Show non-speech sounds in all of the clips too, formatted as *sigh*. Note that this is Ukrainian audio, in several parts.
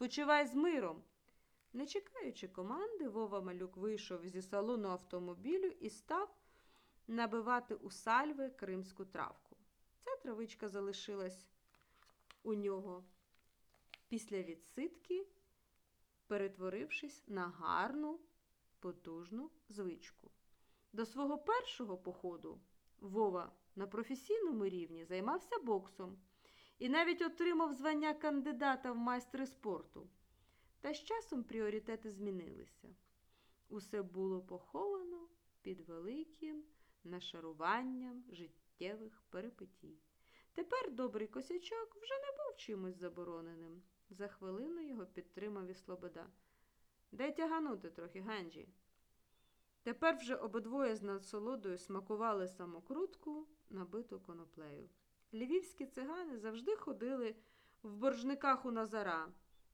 Спочивай з миром. Не чекаючи команди, Вова Малюк вийшов зі салону автомобілю і став набивати у сальви кримську травку. Ця травичка залишилась у нього після відсидки, перетворившись на гарну, потужну звичку. До свого першого походу Вова на професійному рівні займався боксом і навіть отримав звання кандидата в майстри спорту. Та з часом пріоритети змінилися. Усе було поховано під великим нашаруванням життєвих перипетій. Тепер добрий косячок вже не був чимось забороненим. За хвилину його підтримав і Слобода. Дай тяганути трохи, Ганджі. Тепер вже обидвоє з насолодою смакували самокрутку, набиту коноплею. Львівські цигани завжди ходили в боржниках у Назара,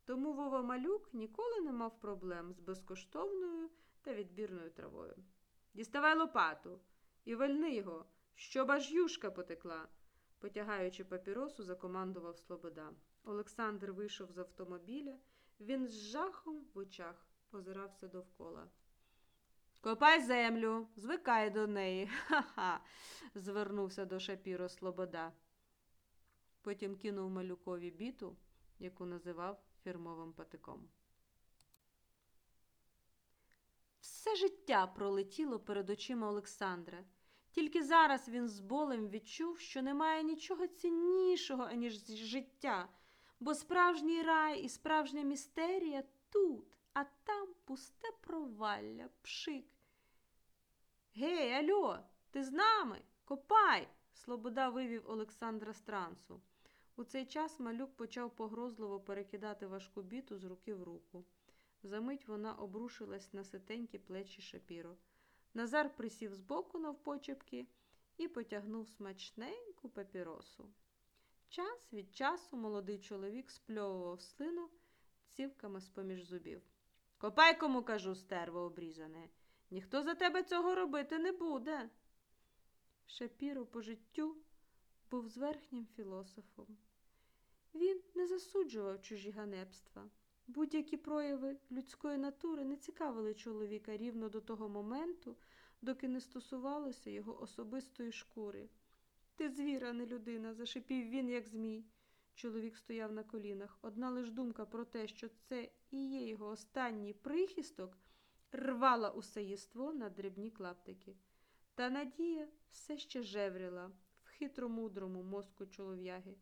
тому Вова Малюк ніколи не мав проблем з безкоштовною та відбірною травою. Діставай лопату і вальни його, щоб аж юшка потекла, потягаючи папіросу, закомандував Слобода. Олександр вийшов з автомобіля, він з жахом в очах озирався довкола. Копай землю, звикай до неї. *laughs* Ха-ха. звернувся до Шапіро Слобода. Потім кинув малюкові біту, яку називав фірмовим патиком. Все життя пролетіло перед очима Олександра. Тільки зараз він з болем відчув, що немає нічого ціннішого, аніж життя, бо справжній рай і справжня містерія тут, а там пусте провалля, пшик. Гей, альо, ти з нами? Копай! Слобода вивів Олександра з трансу. У цей час малюк почав погрозливо перекидати важку біту з руки в руку. Замить вона обрушилась на ситенькі плечі Шапіро. Назар присів збоку навпочепки і потягнув смачненьку папіросу. Час від часу молодий чоловік спльовував слину цівками з-поміж зубів. Копай, кому кажу, стерво обрізане. Ніхто за тебе цього робити не буде. Шапіро по життю був зверхнім філософом. Він не засуджував чужі ганебства. Будь-які прояви людської натури не цікавили чоловіка рівно до того моменту, доки не стосувалося його особистої шкури. Ти звір, а не людина, зашипів він, як змій. Чоловік стояв на колінах. Одна лиш думка про те, що це і є його останній прихисток, рвала усе єство на дрібні клаптики. Та надія все ще жевріла хитромудрому мозку чолов'яги.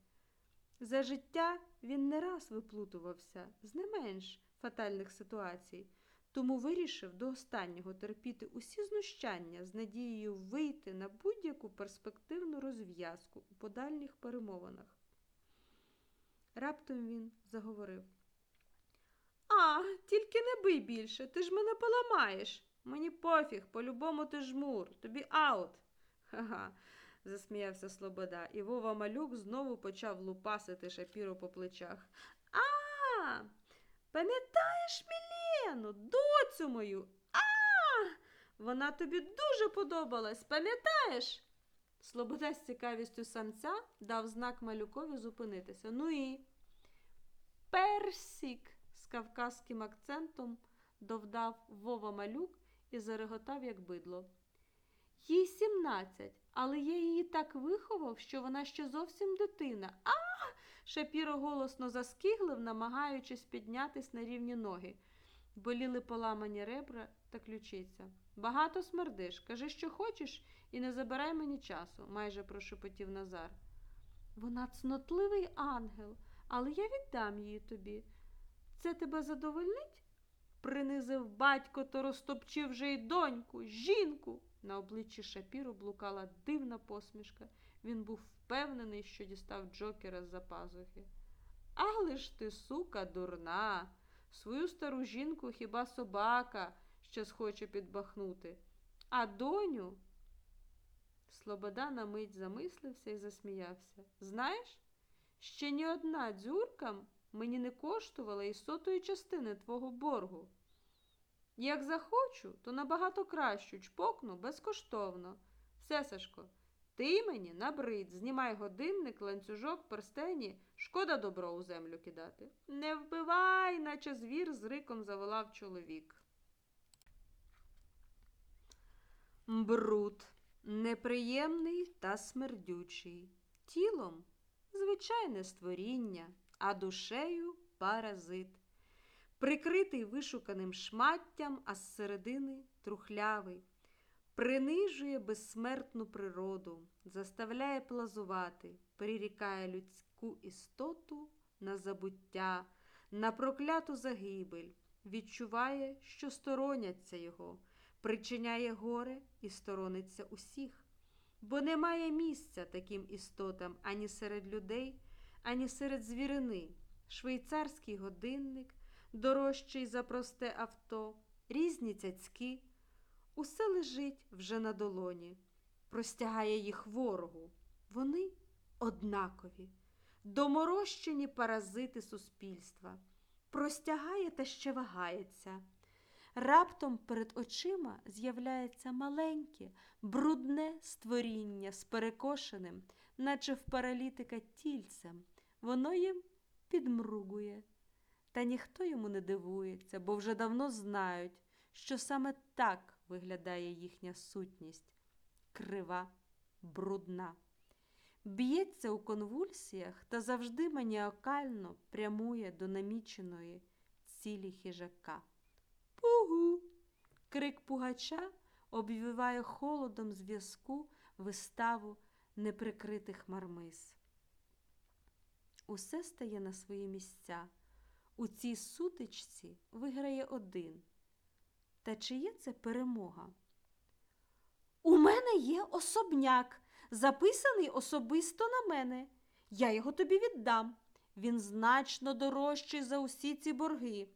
За життя він не раз виплутувався з не менш фатальних ситуацій, тому вирішив до останнього терпіти усі знущання з надією вийти на будь-яку перспективну розв'язку у подальніх перемовинах. Раптом він заговорив. А, тільки не бий більше, ти ж мене поламаєш. Мені пофіг, по-любому ти жмур, тобі аут. Ха-ха, засміявся Слобода, і Вова малюк знову почав лупасити шапіру по плечах. А, пам'ятаєш Мілену, доцю мою? А, вона тобі дуже подобалась, пам'ятаєш? Слобода з цікавістю самця дав знак малюкові зупинитися. Ну і персік з кавказьким акцентом довдав Вова малюк і зареготав, як бидло. Їй сімнадцять, але я її так виховав, що вона ще зовсім дитина. А! Шапіро голосно заскиглив, намагаючись піднятись на рівні ноги. Боліли поламані ребра та ключиця. Багато смердиш, кажи, що хочеш, і не забирай мені часу, майже прошепотів Назар. Вона цнотливий ангел, але я віддам її тобі. Це тебе задовольнить? Принизив батько, то розтопчив вже й доньку, жінку. На обличчі Шапіру блукала дивна посмішка. Він був впевнений, що дістав Джокера з-за пазухи. Але ж ти, сука, дурна. Свою стару жінку хіба собака ще схоче підбахнути. А доню. Слобода на мить замислився і засміявся. Знаєш, ще ні одна дзюрка мені не коштувала і сотої частини твого боргу. Як захочу, то набагато кращу чпокну безкоштовно. Все, Сашко, Ти мені набрид, знімай годинник, ланцюжок, перстені, шкода добро у землю кидати. Не вбивай, наче звір з риком заволав чоловік. Бруд неприємний та смердючий. Тілом звичайне створіння, а душею паразит. Прикритий вишуканим шматтям, а зсередини трухлявий. Принижує безсмертну природу, заставляє плазувати, прирікає людську істоту на забуття, на прокляту загибель, відчуває, що стороняться його, причиняє горе і сторониться усіх, бо немає місця таким істотам ані серед людей, ані серед звірини, швейцарський годинник, дорожчий за просте авто, різні цяцьки. Усе лежить вже на долоні, простягає їх ворогу. Вони однакові, доморощені паразити суспільства, простягає та ще вагається. Раптом перед очима з'являється маленьке, брудне створіння з перекошеним, наче в паралітика тільцем. Воно їм підмругує. Та ніхто йому не дивується, бо вже давно знають, що саме так виглядає їхня сутність крива, брудна. Б'ється у конвульсіях та завжди маніакально прямує до наміченої цілі хижака. Пугу. Крик пугача обвіває холодом зв'язку виставу неприкритих мармиз. Усе стає на свої місця. У цій сутичці виграє один. Та чи є це перемога? У мене є особняк, записаний особисто на мене. Я його тобі віддам. Він значно дорожчий за усі ці борги.